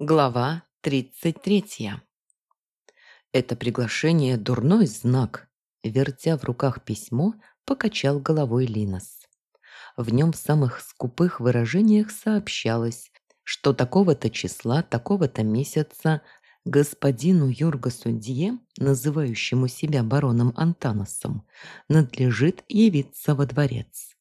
Глава 33. Это приглашение – дурной знак. Вертя в руках письмо, покачал головой Линос. В нем в самых скупых выражениях сообщалось, что такого-то числа, такого-то месяца господину Юргасу Дье, называющему себя бароном Антаносом, надлежит явиться во дворец.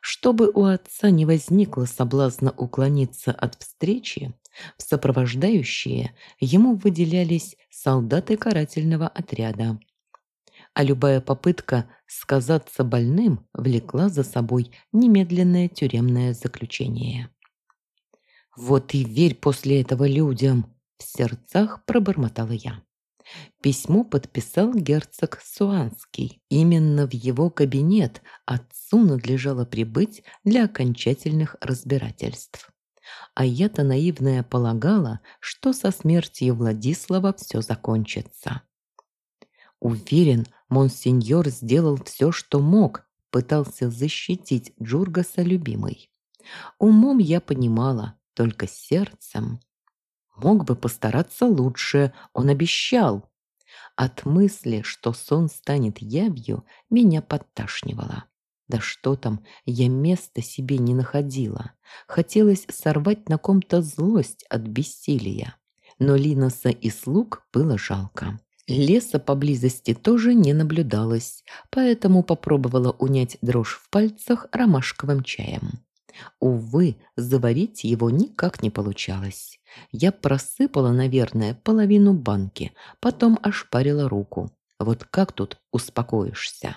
Чтобы у отца не возникло соблазна уклониться от встречи, в сопровождающие ему выделялись солдаты карательного отряда. А любая попытка сказаться больным влекла за собой немедленное тюремное заключение. «Вот и верь после этого людям!» – в сердцах пробормотала я. Письмо подписал герцог Суанский. Именно в его кабинет отцу надлежало прибыть для окончательных разбирательств. А я-то наивная полагала, что со смертью Владислава все закончится. Уверен, монсеньор сделал все, что мог, пытался защитить Джургаса любимой. Умом я понимала, только сердцем. Мог бы постараться лучше, он обещал. От мысли, что сон станет явью, меня подташнивало. Да что там, я места себе не находила. Хотелось сорвать на ком-то злость от бессилия. Но Линоса и слуг было жалко. Леса поблизости тоже не наблюдалось, поэтому попробовала унять дрожь в пальцах ромашковым чаем. Увы, заварить его никак не получалось. Я просыпала, наверное, половину банки, потом ошпарила руку. Вот как тут успокоишься?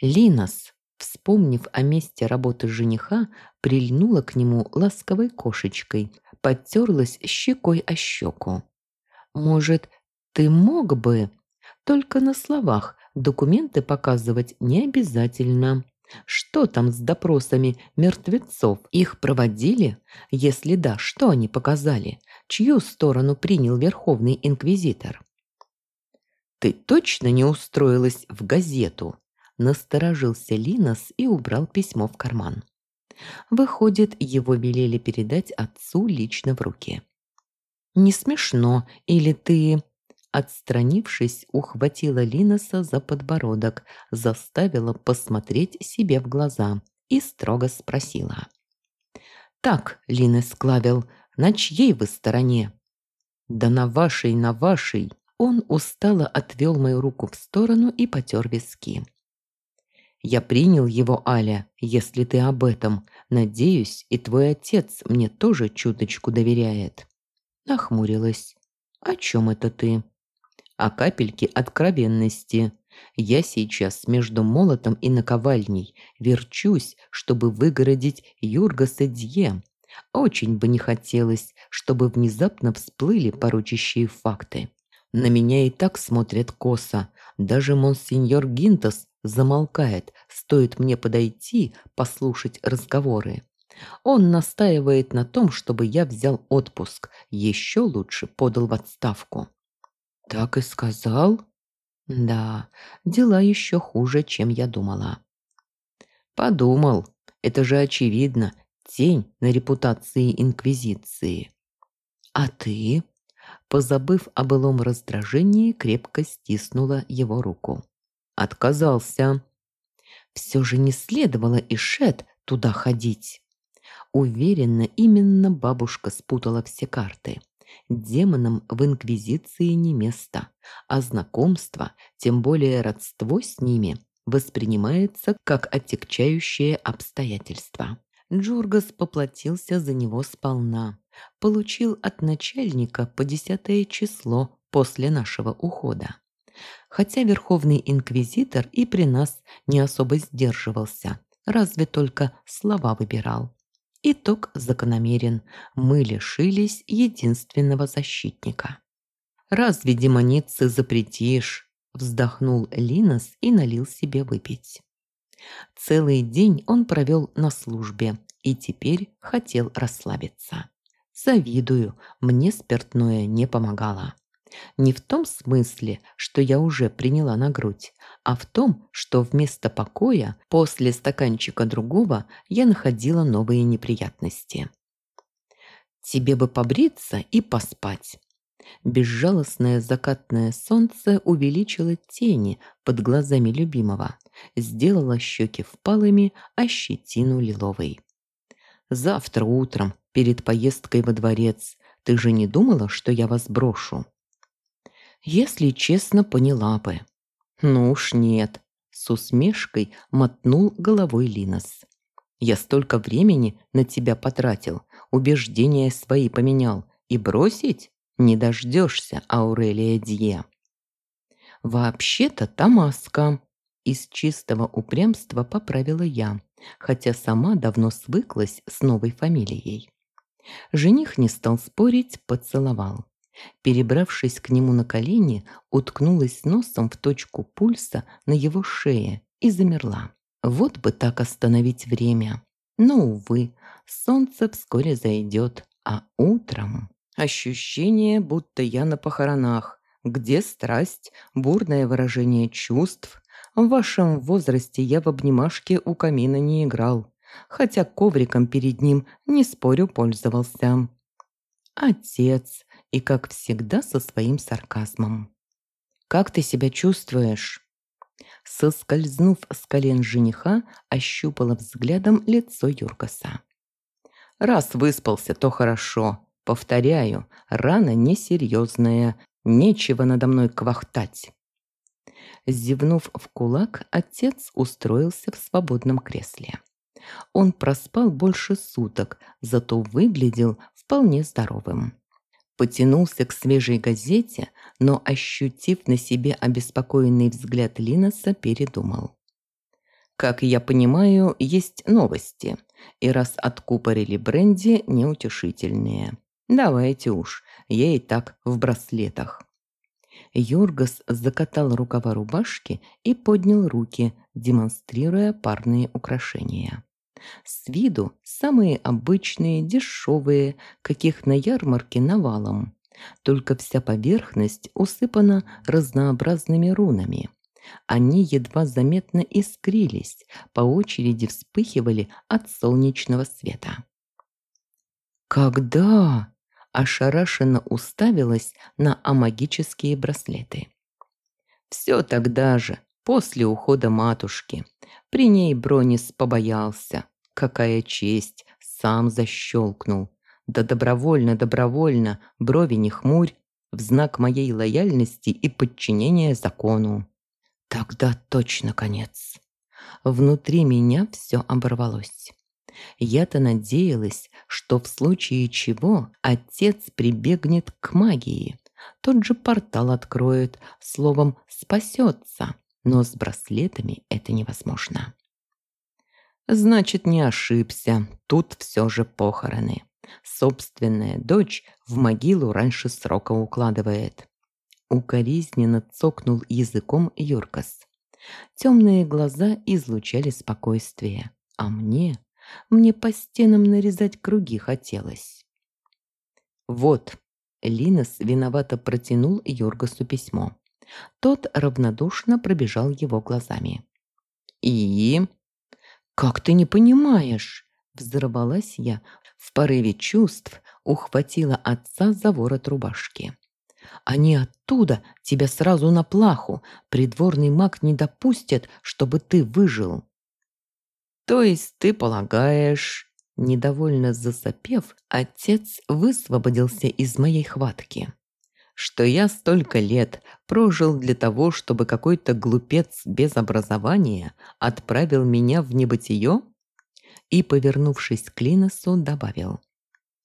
Линос, вспомнив о месте работы жениха, прильнула к нему ласковой кошечкой, подтерлась щекой о щеку. «Может, ты мог бы...» Только на словах документы показывать не обязательно. Что там с допросами мертвецов? Их проводили? Если да, что они показали? Чью сторону принял Верховный Инквизитор? «Ты точно не устроилась в газету?» Насторожился Линос и убрал письмо в карман. Выходит, его велели передать отцу лично в руки. «Не смешно, или ты...» Отстранившись, ухватила Линоса за подбородок, заставила посмотреть себе в глаза и строго спросила. «Так, Линес Клавел, на чьей вы стороне?» «Да на вашей, на вашей!» Он устало отвел мою руку в сторону и потер виски. Я принял его, Аля, если ты об этом. Надеюсь, и твой отец мне тоже чуточку доверяет. Нахмурилась. О чем это ты? О капельке откровенности. Я сейчас между молотом и наковальней верчусь, чтобы выгородить Юрга Дье. Очень бы не хотелось, чтобы внезапно всплыли порочащие факты. На меня и так смотрят косо. Даже монсеньор Гинтос замолкает, стоит мне подойти, послушать разговоры. Он настаивает на том, чтобы я взял отпуск, еще лучше подал в отставку. Так и сказал? Да, дела еще хуже, чем я думала. Подумал, это же очевидно, тень на репутации Инквизиции. А ты? Позабыв о былом раздражении, крепко стиснула его руку. Отказался. Все же не следовало и Шет туда ходить. Уверенно, именно бабушка спутала все карты. Демонам в Инквизиции не место, а знакомство, тем более родство с ними, воспринимается как отягчающее обстоятельство. Джургас поплатился за него сполна. Получил от начальника по десятое число после нашего ухода хотя Верховный Инквизитор и при нас не особо сдерживался, разве только слова выбирал. Итог закономерен. Мы лишились единственного защитника. «Разве демоницы запретишь?» Вздохнул Линос и налил себе выпить. Целый день он провел на службе и теперь хотел расслабиться. Завидую, мне спиртное не помогало. Не в том смысле, что я уже приняла на грудь, а в том, что вместо покоя после стаканчика другого я находила новые неприятности. Тебе бы побриться и поспать. Безжалостное закатное солнце увеличило тени под глазами любимого, сделало щеки впалыми, а щетину лиловой. «Завтра утром, перед поездкой во дворец, ты же не думала, что я вас брошу?» «Если честно, поняла бы». «Ну уж нет», — с усмешкой мотнул головой Линос. «Я столько времени на тебя потратил, убеждения свои поменял, и бросить?» Не дождешься, Аурелия Дье. Вообще-то Тамаска. Из чистого упрямства поправила я, хотя сама давно свыклась с новой фамилией. Жених не стал спорить, поцеловал. Перебравшись к нему на колени, уткнулась носом в точку пульса на его шее и замерла. Вот бы так остановить время. Но, увы, солнце вскоре зайдет, а утром... Ощущение, будто я на похоронах. Где страсть, бурное выражение чувств? В вашем возрасте я в обнимашке у камина не играл, хотя ковриком перед ним, не спорю, пользовался. Отец, и как всегда со своим сарказмом. «Как ты себя чувствуешь?» Соскользнув с колен жениха, ощупала взглядом лицо Юргаса. «Раз выспался, то хорошо. Повторяю, рана несерьезная, нечего надо мной квахтать. Зевнув в кулак, отец устроился в свободном кресле. Он проспал больше суток, зато выглядел вполне здоровым. Потянулся к свежей газете, но, ощутив на себе обеспокоенный взгляд Линоса, передумал. «Как я понимаю, есть новости, и раз откупорили бренди, неутешительные. Давайте уж, я и так в браслетах. Йоргас закатал рукава рубашки и поднял руки, демонстрируя парные украшения. С виду самые обычные, дешевые, каких на ярмарке навалом. Только вся поверхность усыпана разнообразными рунами. Они едва заметно искрились, по очереди вспыхивали от солнечного света. «Когда?» ошарашенно уставилась на амагические браслеты. Все тогда же, после ухода матушки. При ней Бронис побоялся. Какая честь, сам защелкнул. Да добровольно, добровольно, брови не хмурь, в знак моей лояльности и подчинения закону. Тогда точно конец. Внутри меня все оборвалось. Я-то надеялась, что в случае чего отец прибегнет к магии. Тот же портал откроет, словом, спасется. Но с браслетами это невозможно. Значит, не ошибся. Тут все же похороны. Собственная дочь в могилу раньше срока укладывает. Укоризненно цокнул языком Юркас. Темные глаза излучали спокойствие, а мне мне по стенам нарезать круги хотелось. Вот, Линос виновато протянул Йоргасу письмо. Тот равнодушно пробежал его глазами. «И?» «Как ты не понимаешь?» Взорвалась я, в порыве чувств ухватила отца за ворот рубашки. «Они оттуда тебя сразу на плаху. Придворный маг не допустит, чтобы ты выжил». «То есть ты полагаешь...» Недовольно засопев, отец высвободился из моей хватки. «Что я столько лет прожил для того, чтобы какой-то глупец без образования отправил меня в небытие?» И, повернувшись к Линосу, добавил.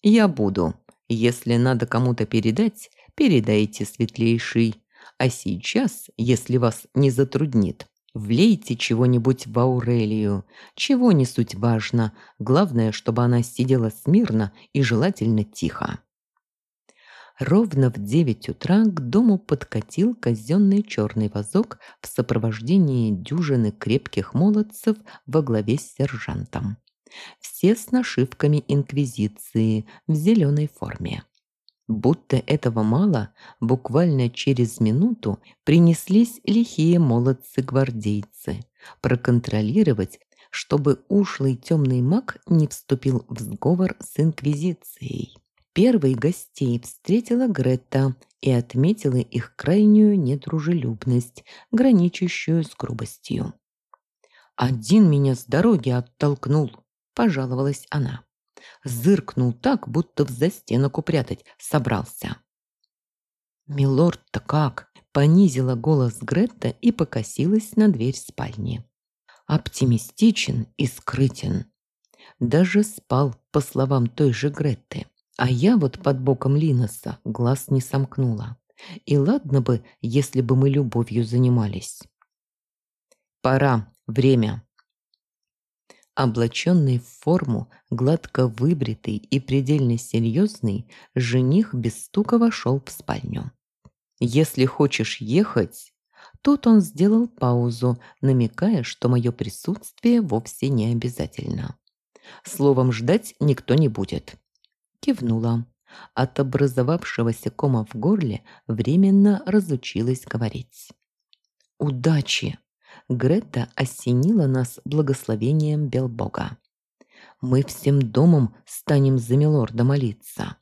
«Я буду. Если надо кому-то передать, передайте, светлейший. А сейчас, если вас не затруднит, Влейте чего-нибудь в Аурелию. Чего не суть важно. Главное, чтобы она сидела смирно и желательно тихо. Ровно в девять утра к дому подкатил казенный черный вазок в сопровождении дюжины крепких молодцев во главе с сержантом. Все с нашивками инквизиции в зеленой форме. Будто этого мало, буквально через минуту принеслись лихие молодцы-гвардейцы. Проконтролировать, чтобы ушлый темный маг не вступил в сговор с Инквизицией. Первой гостей встретила Гретта и отметила их крайнюю недружелюбность, граничащую с грубостью. «Один меня с дороги оттолкнул», – пожаловалась она. Зыркнул так, будто в застенок упрятать собрался. «Милорд-то как?» – понизила голос Гретта и покосилась на дверь спальни. «Оптимистичен и скрытен. Даже спал, по словам той же Гретты. А я вот под боком Линоса глаз не сомкнула. И ладно бы, если бы мы любовью занимались. Пора, время. Облаченный в форму, гладко выбритый и предельно серьезный, жених без стука вошел в спальню. «Если хочешь ехать...» Тут он сделал паузу, намекая, что мое присутствие вовсе не обязательно. Словом, ждать никто не будет. Кивнула. От образовавшегося кома в горле временно разучилась говорить. «Удачи!» Грета осенила нас благословением Белбога. «Мы всем домом станем за Милорда молиться».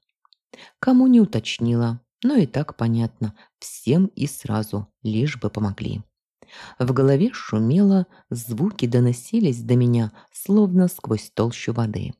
Кому не уточнила, но и так понятно, всем и сразу, лишь бы помогли. В голове шумело, звуки доносились до меня, словно сквозь толщу воды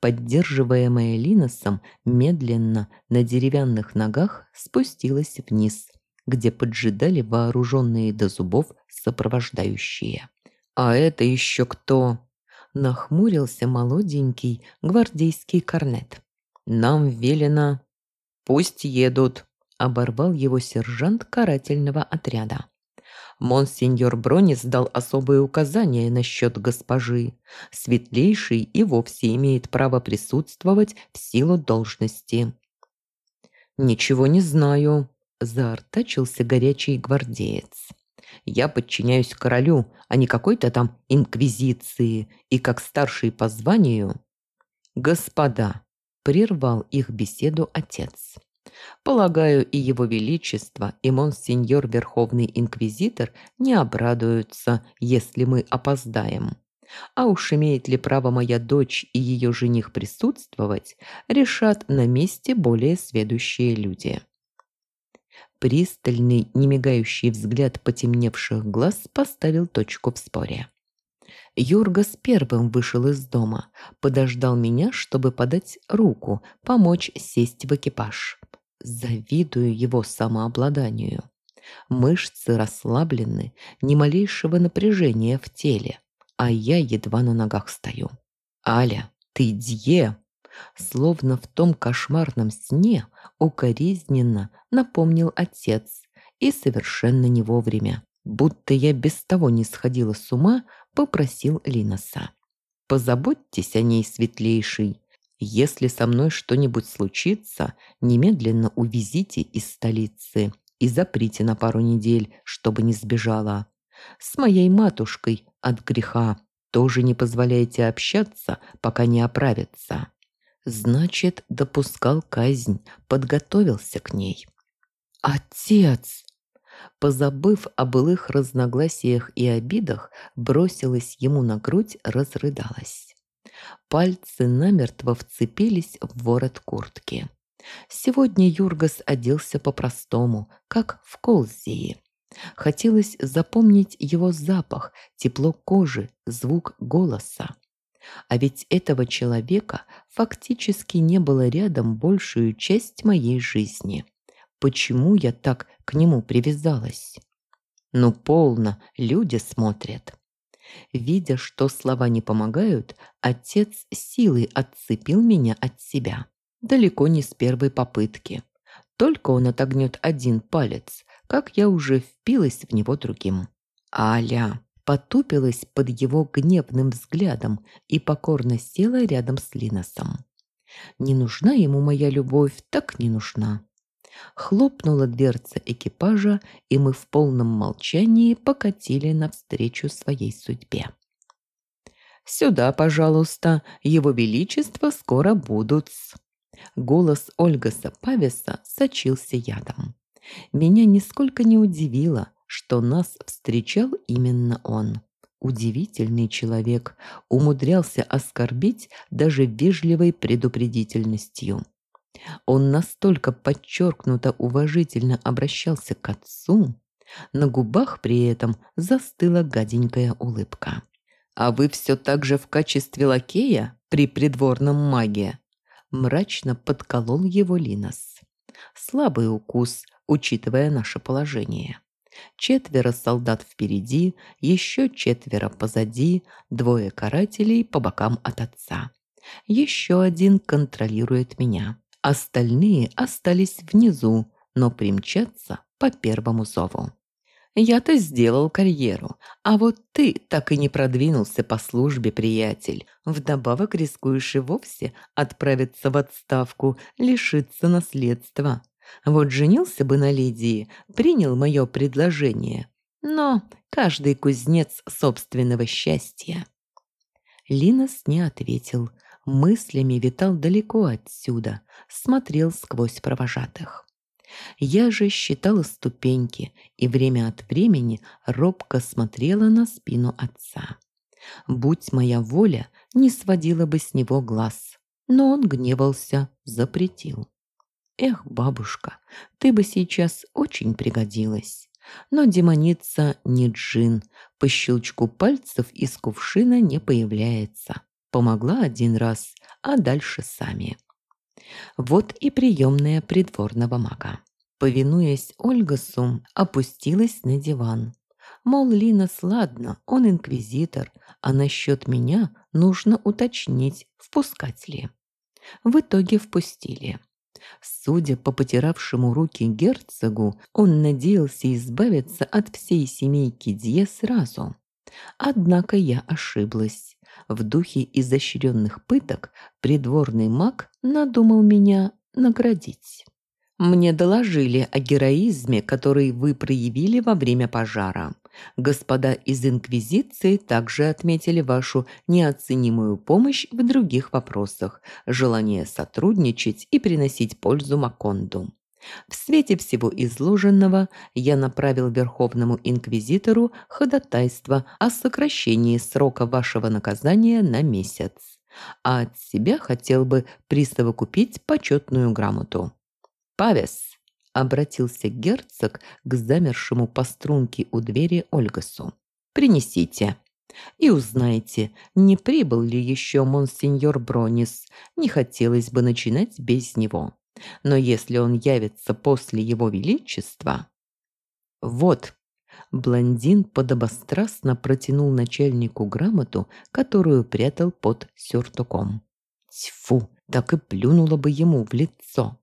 поддерживаемая Линосом, медленно на деревянных ногах спустилась вниз, где поджидали вооруженные до зубов сопровождающие. «А это еще кто?» – нахмурился молоденький гвардейский корнет. «Нам велено...» «Пусть едут», – оборвал его сержант карательного отряда. Монсеньор Бронис дал особые указания насчет госпожи. Светлейший и вовсе имеет право присутствовать в силу должности. «Ничего не знаю», – заортачился горячий гвардеец. «Я подчиняюсь королю, а не какой-то там инквизиции, и как старший по званию...» «Господа», – прервал их беседу отец. Полагаю, и его величество, и монсеньор Верховный Инквизитор не обрадуются, если мы опоздаем. А уж имеет ли право моя дочь и ее жених присутствовать, решат на месте более сведущие люди. Пристальный, немигающий взгляд потемневших глаз поставил точку в споре. Юргас первым вышел из дома, подождал меня, чтобы подать руку, помочь сесть в экипаж. Завидую его самообладанию. Мышцы расслаблены, ни малейшего напряжения в теле, а я едва на ногах стою. «Аля, ты дье!» Словно в том кошмарном сне укоризненно напомнил отец и совершенно не вовремя, будто я без того не сходила с ума, попросил Линоса. «Позаботьтесь о ней, светлейший, если со мной что-нибудь случится, немедленно увезите из столицы и заприте на пару недель, чтобы не сбежала. С моей матушкой от греха тоже не позволяйте общаться, пока не оправится. Значит, допускал казнь, подготовился к ней. Отец! Позабыв о былых разногласиях и обидах, бросилась ему на грудь, разрыдалась. Пальцы намертво вцепились в ворот куртки. Сегодня Юргас оделся по-простому, как в Колзии. Хотелось запомнить его запах, тепло кожи, звук голоса. А ведь этого человека фактически не было рядом большую часть моей жизни. Почему я так к нему привязалась? Ну, полно, люди смотрят. Видя, что слова не помогают, отец силой отцепил меня от себя. Далеко не с первой попытки. Только он отогнет один палец, как я уже впилась в него другим. Аля потупилась под его гневным взглядом и покорно села рядом с Линосом. Не нужна ему моя любовь, так не нужна. Хлопнула дверца экипажа, и мы в полном молчании покатили навстречу своей судьбе. «Сюда, пожалуйста, его величество скоро будут Голос Ольгаса Павеса сочился ядом. Меня нисколько не удивило, что нас встречал именно он. Удивительный человек, умудрялся оскорбить даже вежливой предупредительностью. Он настолько подчеркнуто уважительно обращался к отцу, на губах при этом застыла гаденькая улыбка. «А вы все так же в качестве лакея при придворном маге?» Мрачно подколол его Линос. Слабый укус, учитывая наше положение. Четверо солдат впереди, еще четверо позади, двое карателей по бокам от отца. Еще один контролирует меня. Остальные остались внизу, но примчатся по первому зову. Я-то сделал карьеру, а вот ты так и не продвинулся по службе, приятель. Вдобавок рискуешь и вовсе отправиться в отставку, лишиться наследства. Вот женился бы на Лидии, принял мое предложение. Но каждый кузнец собственного счастья. Линос не ответил, мыслями витал далеко отсюда, смотрел сквозь провожатых. Я же считала ступеньки и время от времени робко смотрела на спину отца. Будь моя воля, не сводила бы с него глаз, но он гневался, запретил. Эх, бабушка, ты бы сейчас очень пригодилась. Но демоница не джин, по щелчку пальцев из кувшина не появляется. Помогла один раз, а дальше сами. Вот и приемная придворного мага. Повинуясь Ольгасу, опустилась на диван. Мол, Лина, сладно, он инквизитор, а насчет меня нужно уточнить, впускать ли. В итоге впустили. Судя по потиравшему руки герцогу, он надеялся избавиться от всей семейки Дье сразу. Однако я ошиблась. В духе изощренных пыток придворный маг надумал меня наградить. Мне доложили о героизме, который вы проявили во время пожара. Господа из Инквизиции также отметили вашу неоценимую помощь в других вопросах, желание сотрудничать и приносить пользу Маконду. В свете всего изложенного я направил Верховному Инквизитору ходатайство о сокращении срока вашего наказания на месяц, а от себя хотел бы присовокупить почетную грамоту. Павес, обратился герцог к замершему по струнке у двери Ольгасу. «Принесите. И узнайте, не прибыл ли еще монсеньор Бронис. Не хотелось бы начинать без него. Но если он явится после его величества...» «Вот». Блондин подобострастно протянул начальнику грамоту, которую прятал под сюртуком. Тьфу, так и плюнула бы ему в лицо.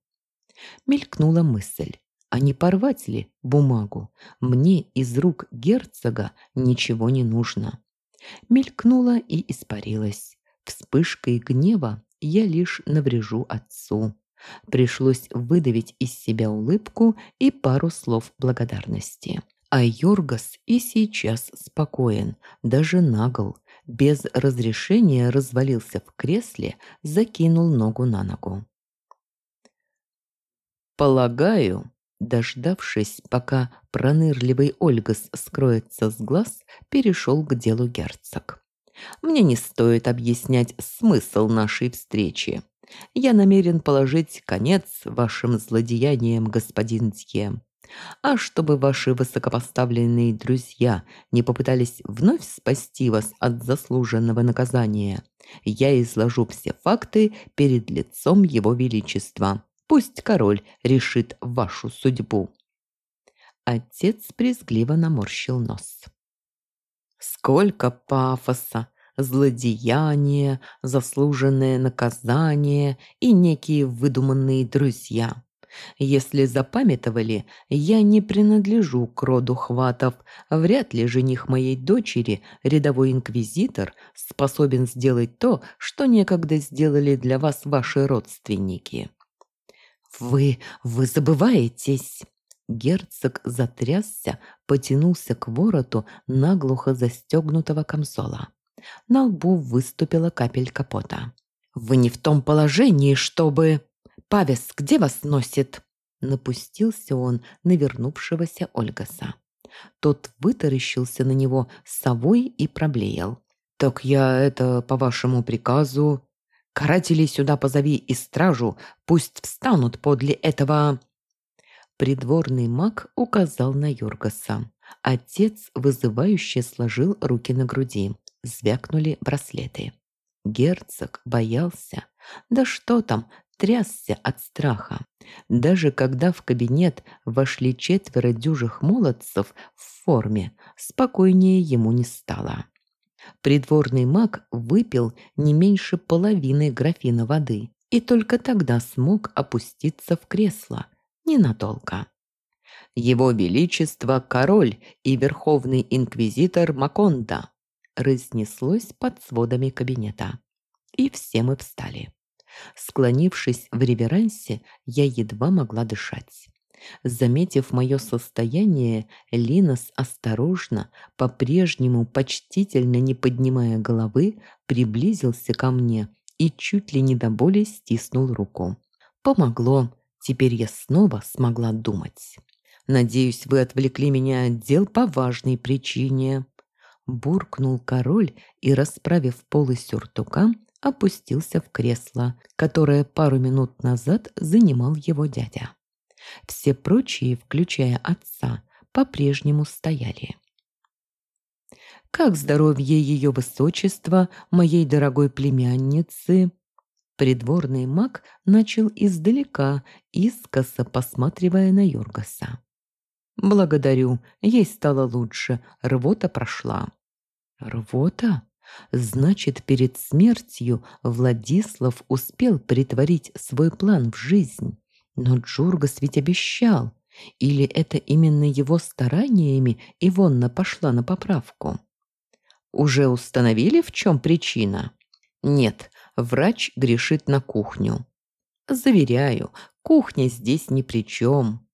Мелькнула мысль. А не порвать ли бумагу? Мне из рук герцога ничего не нужно. Мелькнула и испарилась. Вспышкой гнева я лишь наврежу отцу. Пришлось выдавить из себя улыбку и пару слов благодарности. А Йоргас и сейчас спокоен, даже нагл. Без разрешения развалился в кресле, закинул ногу на ногу. Полагаю, дождавшись, пока пронырливый Ольгас скроется с глаз, перешел к делу герцог. Мне не стоит объяснять смысл нашей встречи. Я намерен положить конец вашим злодеяниям, господин Дье. А чтобы ваши высокопоставленные друзья не попытались вновь спасти вас от заслуженного наказания, я изложу все факты перед лицом его величества. Пусть король решит вашу судьбу». Отец презгливо наморщил нос. «Сколько пафоса, злодеяния, заслуженное наказание и некие выдуманные друзья. Если запамятовали, я не принадлежу к роду хватов. Вряд ли жених моей дочери, рядовой инквизитор, способен сделать то, что некогда сделали для вас ваши родственники. «Вы... вы забываетесь!» Герцог затрясся, потянулся к вороту наглухо застегнутого камзола. На лбу выступила капелька пота. «Вы не в том положении, чтобы...» «Павес, где вас носит?» Напустился он на вернувшегося Ольгаса. Тот вытаращился на него совой и проблеял. «Так я это по вашему приказу...» Карателей сюда позови и стражу, пусть встанут подле этого...» Придворный маг указал на Юргаса. Отец вызывающе сложил руки на груди. Звякнули браслеты. Герцог боялся. Да что там, трясся от страха. Даже когда в кабинет вошли четверо дюжих молодцев в форме, спокойнее ему не стало. Придворный маг выпил не меньше половины графина воды и только тогда смог опуститься в кресло. Ненадолго. Его Величество король и Верховный Инквизитор Маконда разнеслось под сводами кабинета. И все мы встали. Склонившись в реверансе, я едва могла дышать. Заметив мое состояние, Линос осторожно, по-прежнему почтительно не поднимая головы, приблизился ко мне и чуть ли не до боли стиснул руку. Помогло, теперь я снова смогла думать. «Надеюсь, вы отвлекли меня от дел по важной причине», буркнул король и, расправив полы сюртука, опустился в кресло, которое пару минут назад занимал его дядя. Все прочие, включая отца, по-прежнему стояли. «Как здоровье ее высочества, моей дорогой племянницы?» Придворный маг начал издалека, искоса посматривая на Йоргаса. «Благодарю, ей стало лучше, рвота прошла». «Рвота?» Значит, перед смертью Владислав успел притворить свой план в жизнь. Но Джургас ведь обещал. Или это именно его стараниями Ивонна пошла на поправку? Уже установили, в чем причина? Нет, врач грешит на кухню. Заверяю, кухня здесь ни при чем.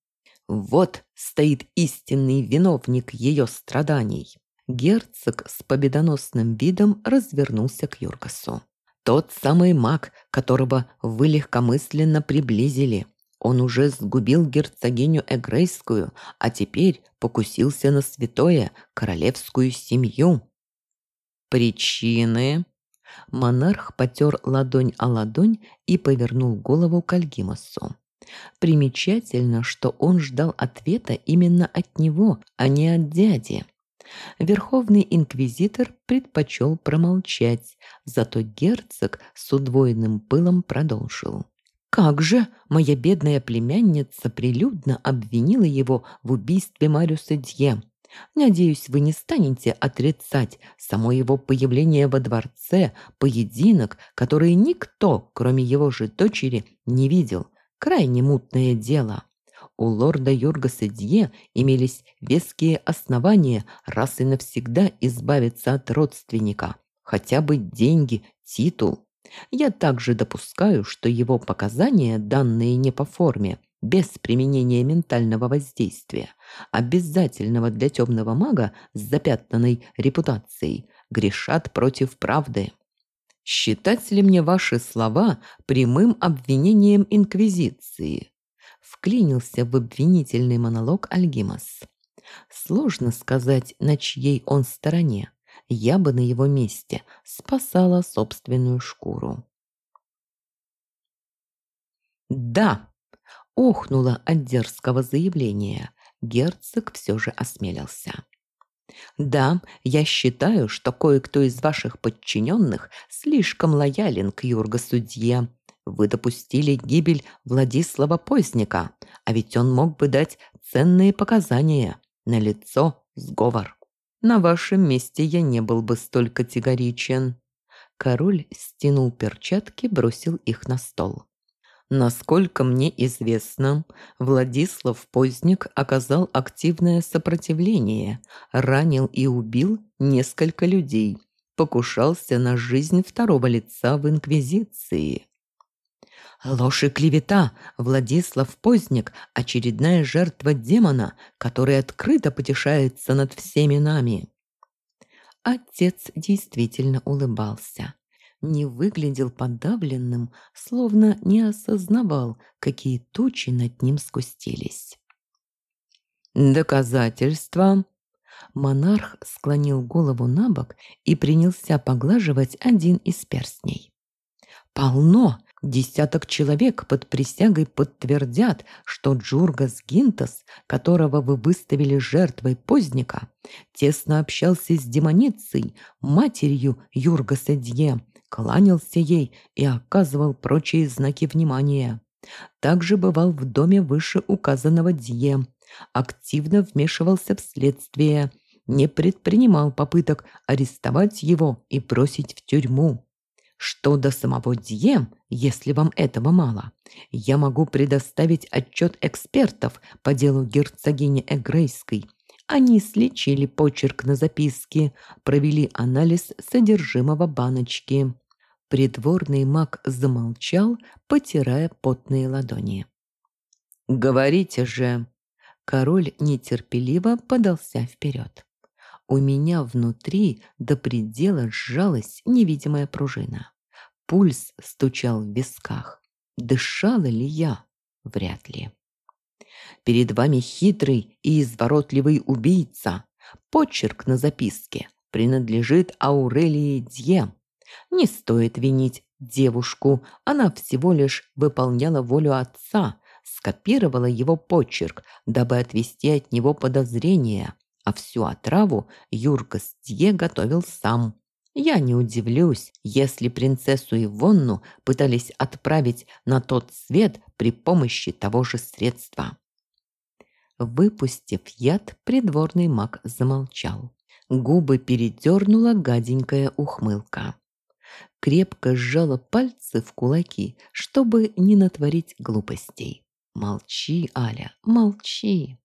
Вот стоит истинный виновник ее страданий. Герцог с победоносным видом развернулся к Юргасу. Тот самый маг, которого вы легкомысленно приблизили. Он уже сгубил герцогиню Эгрейскую, а теперь покусился на святое, королевскую семью. Причины? Монарх потер ладонь о ладонь и повернул голову к Альгимасу. Примечательно, что он ждал ответа именно от него, а не от дяди. Верховный инквизитор предпочел промолчать, зато герцог с удвоенным пылом продолжил. «Как же моя бедная племянница прилюдно обвинила его в убийстве Мариуса Дье. Надеюсь, вы не станете отрицать само его появление во дворце, поединок, который никто, кроме его же дочери, не видел. Крайне мутное дело». У лорда Юргаса Дье имелись веские основания раз и навсегда избавиться от родственника. Хотя бы деньги, титул. Я также допускаю, что его показания, данные не по форме, без применения ментального воздействия, обязательного для темного мага с запятнанной репутацией, грешат против правды. Считать ли мне ваши слова прямым обвинением Инквизиции? Вклинился в обвинительный монолог Альгимас. Сложно сказать, на чьей он стороне. Я бы на его месте спасала собственную шкуру. «Да!» – охнула от дерзкого заявления. Герцог все же осмелился. «Да, я считаю, что кое-кто из ваших подчиненных слишком лоялен к Юрга-судье, вы допустили гибель Владислава Поздника, а ведь он мог бы дать ценные показания. На лицо сговор. На вашем месте я не был бы столь категоричен. Король стянул перчатки, бросил их на стол. Насколько мне известно, Владислав Поздник оказал активное сопротивление, ранил и убил несколько людей, покушался на жизнь второго лица в Инквизиции. Ложь и клевета. Владислав Поздник – очередная жертва демона, который открыто потешается над всеми нами. Отец действительно улыбался. Не выглядел подавленным, словно не осознавал, какие тучи над ним скустились. «Доказательства?» Монарх склонил голову на бок и принялся поглаживать один из перстней. Полно! Десяток человек под присягой подтвердят, что Джургас Гинтас, которого вы выставили жертвой поздника, тесно общался с демоницей, матерью Юргаса Дье, кланялся ей и оказывал прочие знаки внимания. Также бывал в доме вышеуказанного Дье, активно вмешивался в следствие, не предпринимал попыток арестовать его и бросить в тюрьму. Что до самого Дье, если вам этого мало, я могу предоставить отчет экспертов по делу герцогини Эгрейской. Они слечили почерк на записке, провели анализ содержимого баночки. Придворный маг замолчал, потирая потные ладони. «Говорите же!» Король нетерпеливо подался вперед. У меня внутри до предела сжалась невидимая пружина. Пульс стучал в висках. Дышала ли я? Вряд ли. Перед вами хитрый и изворотливый убийца. Почерк на записке принадлежит Аурелии Дье. Не стоит винить девушку, она всего лишь выполняла волю отца, скопировала его почерк, дабы отвести от него подозрения а всю отраву Юрка Стье готовил сам. Я не удивлюсь, если принцессу Ивонну пытались отправить на тот свет при помощи того же средства. Выпустив яд, придворный маг замолчал. Губы передернула гаденькая ухмылка. Крепко сжала пальцы в кулаки, чтобы не натворить глупостей. «Молчи, Аля, молчи!»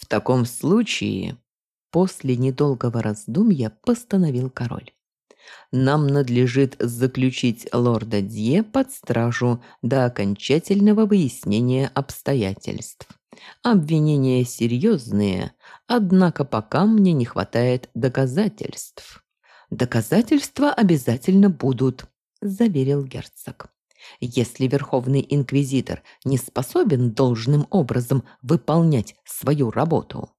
В таком случае, после недолгого раздумья постановил король. Нам надлежит заключить лорда Дье под стражу до окончательного выяснения обстоятельств. Обвинения серьезные, однако пока мне не хватает доказательств. Доказательства обязательно будут, заверил герцог. Если Верховный Инквизитор не способен должным образом выполнять свою работу.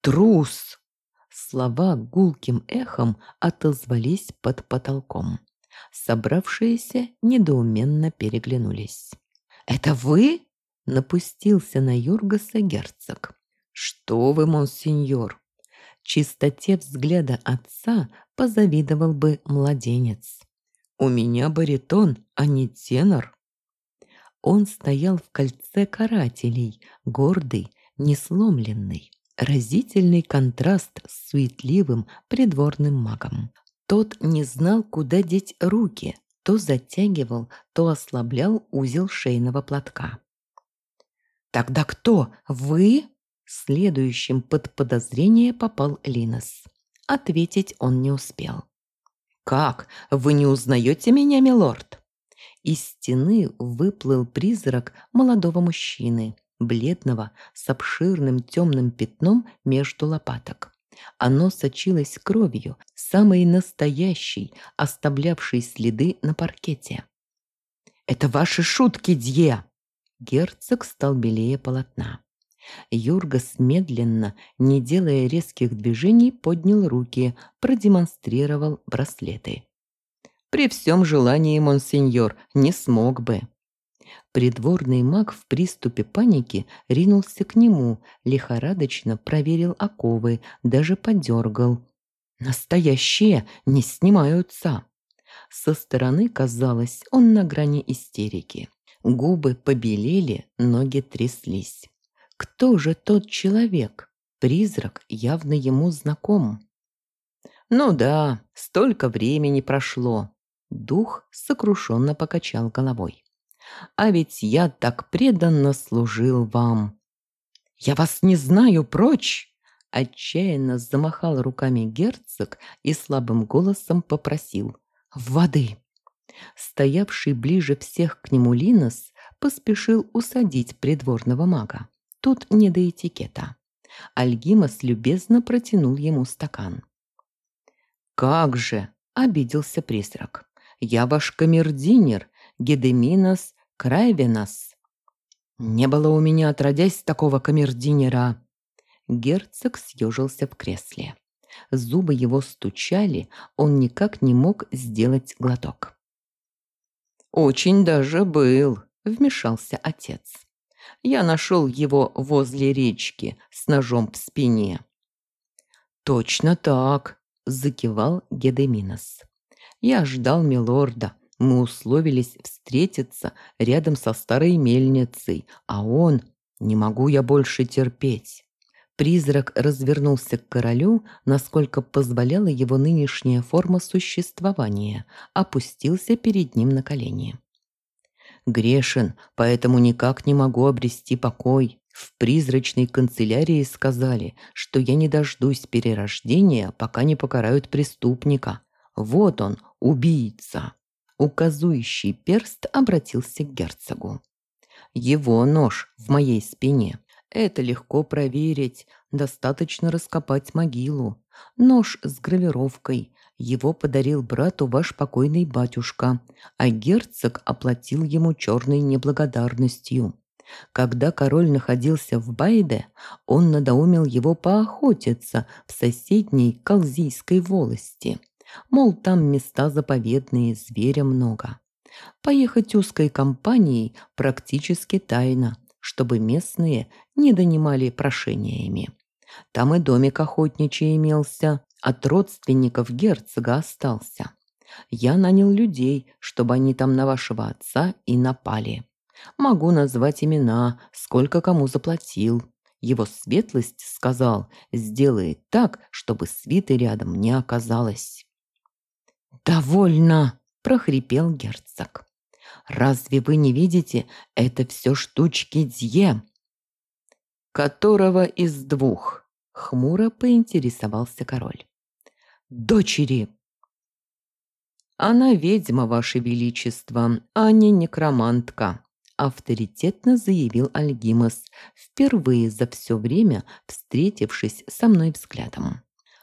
«Трус!» Слова гулким эхом отозвались под потолком. Собравшиеся недоуменно переглянулись. «Это вы?» – напустился на Юргаса герцог. «Что вы, монсеньор?» Чистоте взгляда отца позавидовал бы младенец. У меня баритон, а не тенор. Он стоял в кольце карателей, гордый, несломленный. Разительный контраст с суетливым придворным магом. Тот не знал, куда деть руки, то затягивал, то ослаблял узел шейного платка. «Тогда кто? Вы?» Следующим под подозрение попал Линос. Ответить он не успел. «Как? Вы не узнаете меня, милорд?» Из стены выплыл призрак молодого мужчины, бледного, с обширным темным пятном между лопаток. Оно сочилось кровью, самой настоящей, оставлявшей следы на паркете. «Это ваши шутки, Дье!» Герцог стал белее полотна. Юргас медленно, не делая резких движений, поднял руки, продемонстрировал браслеты. «При всем желании, монсеньор, не смог бы». Придворный маг в приступе паники ринулся к нему, лихорадочно проверил оковы, даже подергал. «Настоящие не снимаются!» Со стороны казалось, он на грани истерики. Губы побелели, ноги тряслись. Кто же тот человек? Призрак явно ему знаком. Ну да, столько времени прошло. Дух сокрушенно покачал головой. А ведь я так преданно служил вам. Я вас не знаю, прочь! Отчаянно замахал руками герцог и слабым голосом попросил. «Воды!» Стоявший ближе всех к нему Линос поспешил усадить придворного мага. Тут не до этикета. Альгимас любезно протянул ему стакан. «Как же!» – обиделся призрак. «Я ваш камердинер, Гедеминос Крайвенос». «Не было у меня, отродясь, такого камердинера». Герцог съежился в кресле. Зубы его стучали, он никак не мог сделать глоток. «Очень даже был», – вмешался отец. «Я нашел его возле речки с ножом в спине». «Точно так», – закивал Гедеминос. «Я ждал милорда. Мы условились встретиться рядом со старой мельницей, а он... Не могу я больше терпеть». Призрак развернулся к королю, насколько позволяла его нынешняя форма существования, опустился перед ним на колени. «Грешен, поэтому никак не могу обрести покой. В призрачной канцелярии сказали, что я не дождусь перерождения, пока не покарают преступника. Вот он, убийца!» Указующий перст обратился к герцогу. «Его нож в моей спине. Это легко проверить, достаточно раскопать могилу. Нож с гравировкой. Его подарил брату ваш покойный батюшка, а герцог оплатил ему черной неблагодарностью. Когда король находился в Байде, он надоумил его поохотиться в соседней Калзийской волости. Мол, там места заповедные, зверя много. Поехать узкой компанией практически тайно, чтобы местные не донимали прошениями. Там и домик охотничий имелся, от родственников герцога остался. Я нанял людей, чтобы они там на вашего отца и напали. Могу назвать имена, сколько кому заплатил. Его светлость сказал, сделает так, чтобы свиты рядом не оказалось. «Довольно!» – прохрипел герцог. Разве вы не видите, это все штучки Дье?» «Которого из двух?» — хмуро поинтересовался король. «Дочери!» «Она ведьма, ваше величество, а не некромантка», — авторитетно заявил Альгимас, впервые за все время встретившись со мной взглядом.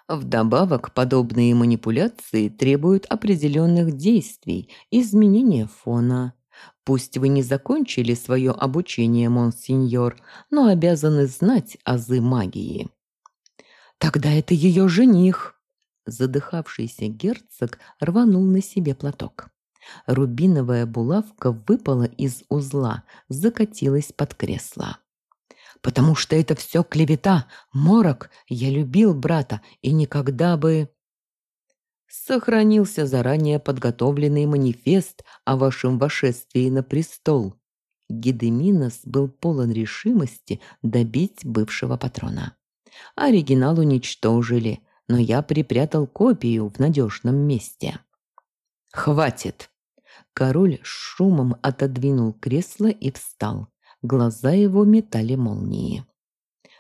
Вдобавок, подобные манипуляции требуют определенных действий, изменения фона. Пусть вы не закончили свое обучение, монсеньор, но обязаны знать азы магии. Тогда это ее жених. Задыхавшийся герцог рванул на себе платок. Рубиновая булавка выпала из узла, закатилась под кресло потому что это все клевета, морок. Я любил брата и никогда бы...» Сохранился заранее подготовленный манифест о вашем вошествии на престол. Гедеминос был полон решимости добить бывшего патрона. Оригинал уничтожили, но я припрятал копию в надежном месте. «Хватит!» Король шумом отодвинул кресло и встал. Глаза его метали молнии.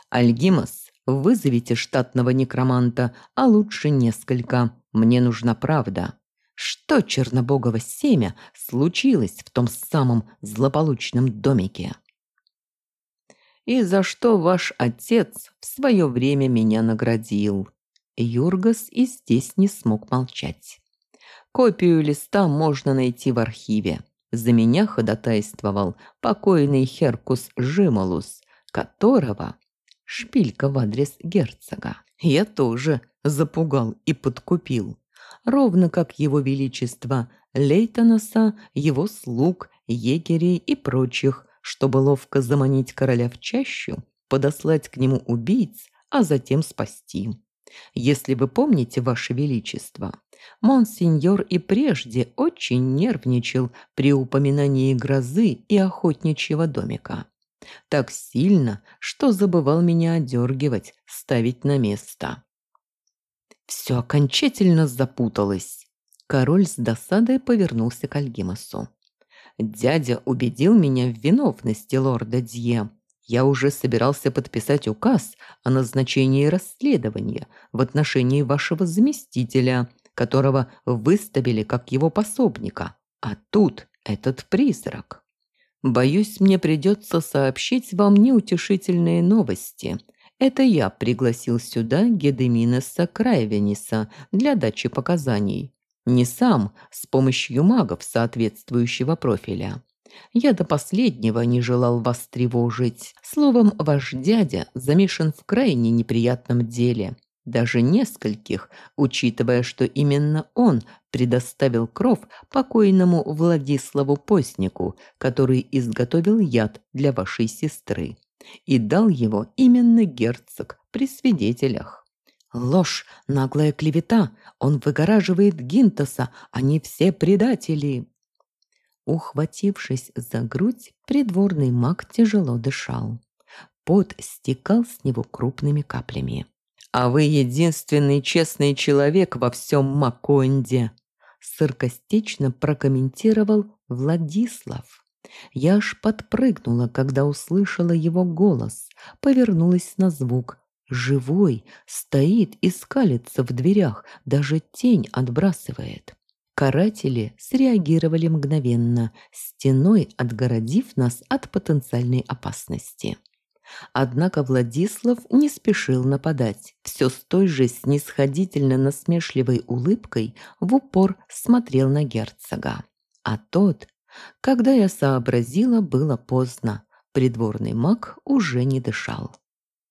«Альгимас, вызовите штатного некроманта, а лучше несколько. Мне нужна правда. Что чернобогово семя случилось в том самом злополучном домике?» «И за что ваш отец в свое время меня наградил?» Юргас и здесь не смог молчать. Копию листа можно найти в архиве. За меня ходатайствовал покойный Херкус Жимолус, которого... Шпилька в адрес герцога. Я тоже запугал и подкупил. Ровно как его величество Лейтоноса, его слуг, егерей и прочих, чтобы ловко заманить короля в чащу, подослать к нему убийц, а затем спасти. Если вы помните, Ваше Величество, Монсеньор и прежде очень нервничал при упоминании грозы и охотничьего домика. Так сильно, что забывал меня одергивать, ставить на место. Все окончательно запуталось. Король с досадой повернулся к Альгимасу. «Дядя убедил меня в виновности лорда Дье. Я уже собирался подписать указ о назначении расследования в отношении вашего заместителя, которого выставили как его пособника, а тут этот призрак. Боюсь, мне придется сообщить вам неутешительные новости. Это я пригласил сюда Гедеминеса Крайвениса для дачи показаний. Не сам, с помощью магов соответствующего профиля. Я до последнего не желал вас тревожить. Словом, ваш дядя замешан в крайне неприятном деле – даже нескольких, учитывая, что именно он предоставил кров покойному Владиславу Постнику, который изготовил яд для вашей сестры, и дал его именно герцог при свидетелях. Ложь, наглая клевета, он выгораживает Гинтоса, они все предатели. Ухватившись за грудь, придворный маг тяжело дышал. Пот стекал с него крупными каплями. «А вы единственный честный человек во всем Маконде!» Саркастично прокомментировал Владислав. Я аж подпрыгнула, когда услышала его голос, повернулась на звук. Живой, стоит и скалится в дверях, даже тень отбрасывает. Каратели среагировали мгновенно, стеной отгородив нас от потенциальной опасности. Однако Владислав не спешил нападать, все с той же снисходительно-насмешливой улыбкой в упор смотрел на герцога. А тот, когда я сообразила, было поздно, придворный маг уже не дышал.